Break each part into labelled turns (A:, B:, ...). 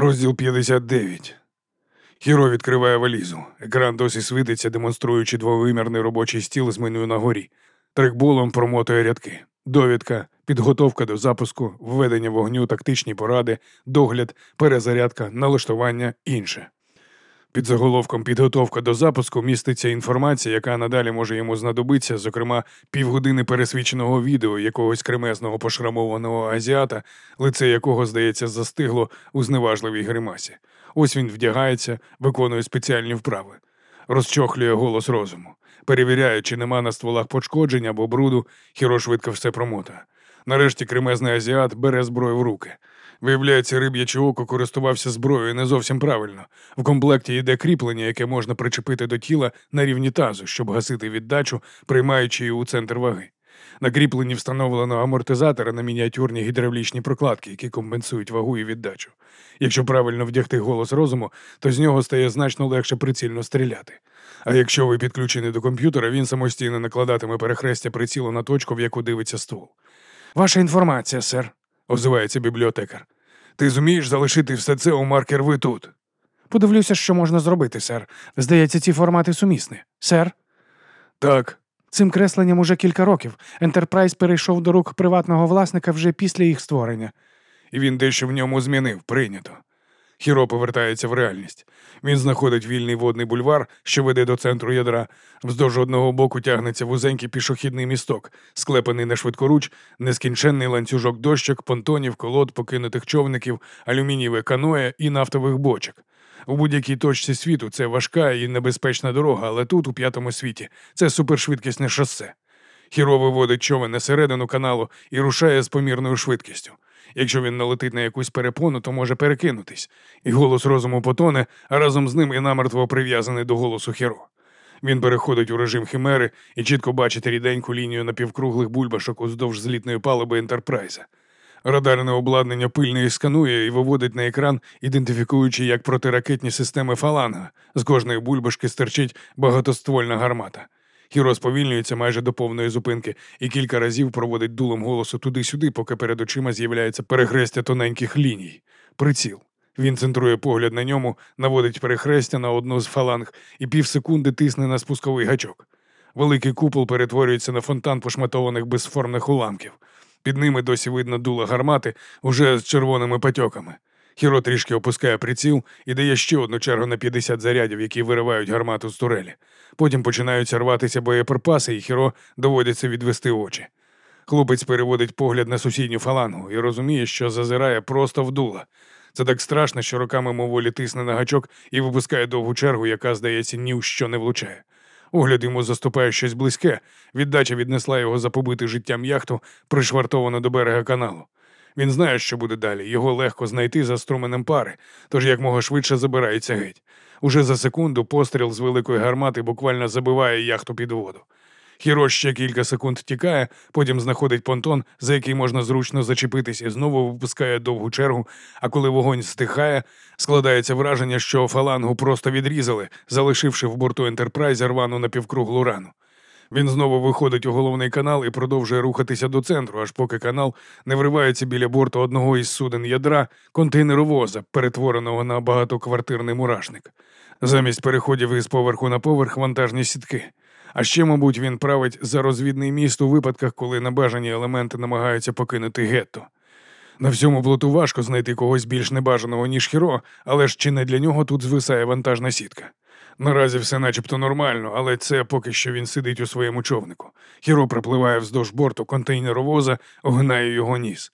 A: Розділ 59. Хіро відкриває валізу. Екран досі світиться, демонструючи двовимірний робочий стіл з меню на горі. Трикболом промотує рядки. Довідка, підготовка до запуску, введення вогню, тактичні поради, догляд, перезарядка, налаштування інше. Під заголовком підготовка до запуску міститься інформація, яка надалі може йому знадобитися, зокрема, півгодини пересвідченого відео якогось кремезного пошрамованого азіата, лице якого, здається, застигло у зневажливій гримасі. Ось він вдягається, виконує спеціальні вправи, розчохлює голос розуму, перевіряє, чи нема на стволах пошкоджень або бруду, хіро швидко все промотає. Нарешті кремезний азіат бере зброю в руки. Виявляється, риб'яче око користувався зброєю не зовсім правильно. В комплекті йде кріплення, яке можна причепити до тіла на рівні тазу, щоб гасити віддачу, приймаючи її у центр ваги. На кріпленні встановлено амортизатори на мініатюрні гідравлічні прокладки, які компенсують вагу і віддачу. Якщо правильно вдягти голос розуму, то з нього стає значно легше прицільно стріляти. А якщо ви підключені до комп'ютера, він самостійно накладатиме перехрестя прицілу на точку, в яку дивиться ствол. Ваша інформація, сер, озивається бібліотекар. Ти зумієш залишити все це у маркер ви тут.
B: Подивлюся, що можна зробити, сер. Здається, ці формати сумісні. Сер,
A: Так,
B: цим кресленням уже кілька років. Ентерпрайз перейшов до рук приватного власника вже після їх створення.
A: і він дещо в ньому змінив, прийнято. Хіро повертається в реальність. Він знаходить вільний водний бульвар, що веде до центру ядра. Вздовж одного боку тягнеться вузенький пішохідний місток, склепаний на швидкоруч, нескінченний ланцюжок дощок, понтонів, колод, покинутих човників, алюмінієве каноє і нафтових бочок. У будь-якій точці світу це важка і небезпечна дорога, але тут, у п'ятому світі, це супершвидкісне шосе. Хіро виводить човен на середину каналу і рушає з помірною швидкістю. Якщо він налетить на якусь перепону, то може перекинутись, і голос розуму потоне, а разом з ним і намертво прив'язаний до голосу Хіро. Він переходить у режим химери і чітко бачить ріденьку лінію напівкруглих бульбашок уздовж злітної палуби Ентерпрайза. Радарне обладнання пильно їх сканує і виводить на екран, ідентифікуючи як протиракетні системи фаланга. З кожної бульбашки стирчить багатоствольна гармата. Хіро сповільнюється майже до повної зупинки і кілька разів проводить дулом голосу туди-сюди, поки перед очима з'являється перехрестя тоненьких ліній. Приціл. Він центрує погляд на ньому, наводить перехрестя на одну з фаланг і півсекунди тисне на спусковий гачок. Великий купол перетворюється на фонтан пошматованих безформних уламків. Під ними досі видно дуло гармати уже з червоними патьоками. Хіро трішки опускає приціл і дає ще одну чергу на 50 зарядів, які виривають гармату з турелі. Потім починаються рватися боєприпаси, і Хіро доводиться відвести очі. Хлопець переводить погляд на сусідню фалангу і розуміє, що зазирає просто в дуло. Це так страшно, що руками моволі тисне на гачок і випускає довгу чергу, яка, здається, ні в що не влучає. Огляд йому заступає щось близьке. Віддача віднесла його за побитий життям яхту, пришвартовану до берега каналу. Він знає, що буде далі. Його легко знайти за струменем пари, тож якмога швидше забирається геть. Уже за секунду постріл з великої гармати буквально забиває яхту під воду. Хіро ще кілька секунд тікає, потім знаходить понтон, за який можна зручно зачепитись, і знову випускає довгу чергу. А коли вогонь стихає, складається враження, що фалангу просто відрізали, залишивши в борту ентерпрайза рвану напівкруглу рану. Він знову виходить у головний канал і продовжує рухатися до центру, аж поки канал не вривається біля борту одного із суден ядра контейнеровоза, перетвореного на багатоквартирний мурашник. Замість переходів із поверху на поверх вантажні сітки. А ще, мабуть, він править за розвідний міст у випадках, коли небажані елементи намагаються покинути гетто. На всьому плоту важко знайти когось більш небажаного, ніж хіро, але ж чи не для нього тут звисає вантажна сітка. Наразі все начебто нормально, але це поки що він сидить у своєму човнику. Хіро припливає вздовж борту контейнеровоза, огинає його ніс.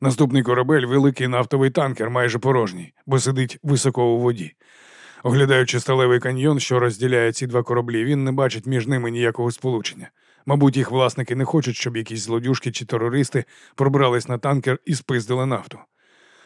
A: Наступний корабель великий нафтовий танкер, майже порожній, бо сидить високо у воді. Оглядаючи сталевий каньйон, що розділяє ці два кораблі, він не бачить між ними ніякого сполучення. Мабуть, їх власники не хочуть, щоб якісь злодюжки чи терористи пробрались на танкер і спиздили нафту.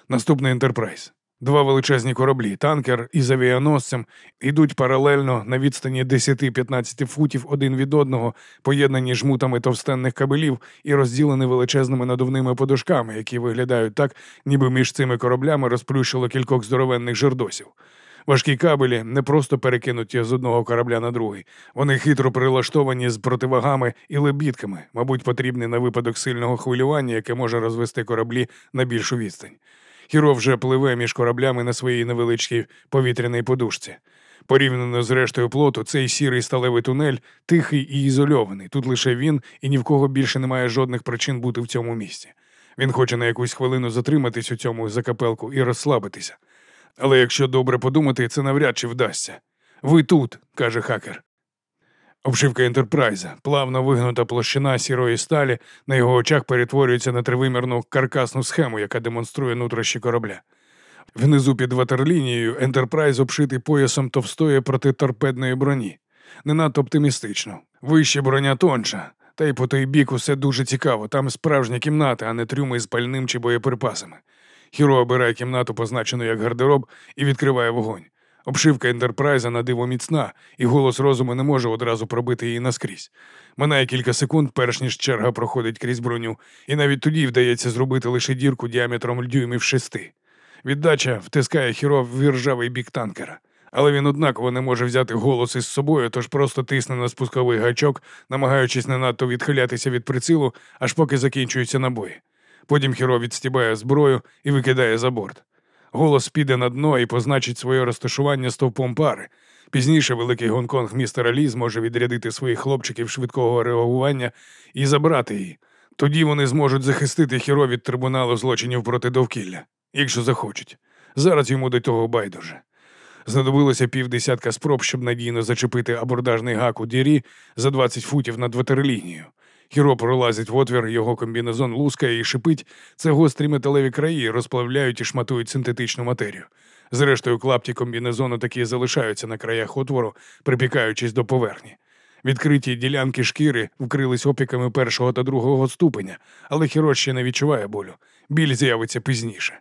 A: Наступний ентерпрайз. Два величезні кораблі, танкер із авіаносцем, йдуть паралельно на відстані 10-15 футів один від одного, поєднані жмутами товстенних кабелів і розділені величезними надувними подушками, які виглядають так, ніби між цими кораблями розплющило кількох здоровенних жердосів. Важкі кабелі не просто перекинуті з одного корабля на другий. Вони хитро прилаштовані з противагами і лебідками, мабуть, потрібні на випадок сильного хвилювання, яке може розвести кораблі на більшу відстань. Хіро вже пливе між кораблями на своїй невеличкій повітряній подушці. Порівняно з рештою плоту, цей сірий сталевий тунель тихий і ізольований. Тут лише він і ні в кого більше немає жодних причин бути в цьому місці. Він хоче на якусь хвилину затриматись у цьому закапелку і розслабитися. Але якщо добре подумати, це навряд чи вдасться. Ви тут, каже хакер. Обшивка Ентерпрайза, плавно вигнута площина сірої сталі, на його очах перетворюється на тривимірну каркасну схему, яка демонструє нутрощі корабля. Внизу під ватерлінією Ентерпрайз обшитий поясом товстої протиторпедної броні. Не надто оптимістично. Вище броня тонша, та й по той бік усе дуже цікаво. Там справжня кімната, а не трюми з пальним чи боєприпасами. Хіро обирає кімнату, позначену як гардероб, і відкриває вогонь. Обшивка Ентерпрайза на диво міцна, і голос розуму не може одразу пробити її наскрізь. Минає кілька секунд, перш ніж черга проходить крізь броню, і навіть тоді вдається зробити лише дірку діаметром дюймів шести. Віддача втискає хіро в віржавий бік танкера. Але він однаково не може взяти голос із собою, тож просто тисне на спусковий гачок, намагаючись не надто відхилятися від прицілу, аж поки закінчуються набої. Потім хіро відстібає зброю і викидає за борт. Голос піде на дно і позначить своє розташування стовпом пари. Пізніше великий Гонконг містера Лі зможе відрядити своїх хлопчиків швидкого реагування і забрати її. Тоді вони зможуть захистити хіро від трибуналу злочинів проти довкілля, якщо захочуть. Зараз йому до того байдуже. Знадобилося півдесятка спроб, щоб надійно зачепити абордажний гак у дірі за 20 футів над ватерлінією. Хіро пролазить в отвір, його комбінезон лускає і шипить. Це гострі металеві краї, розплавляють і шматують синтетичну матерію. Зрештою, клапті комбінезону такі залишаються на краях отвору, припікаючись до поверхні. Відкриті ділянки шкіри вкрились опіками першого та другого ступеня, але Хіро ще не відчуває болю. Біль з'явиться пізніше.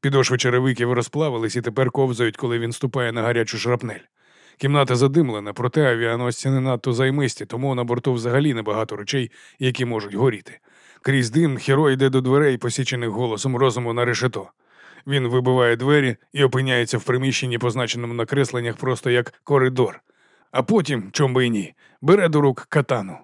A: Підошви черевиків розплавились і тепер ковзають, коли він ступає на гарячу шрапнель. Кімната задимлена, проте авіаносці не надто займисті, тому на борту взагалі небагато речей, які можуть горіти. Крізь дим Хіро йде до дверей, посічених голосом розуму на решето. Він вибиває двері і опиняється в приміщенні, позначеному на кресленнях просто як коридор. А потім, чом би й ні, бере до рук катану.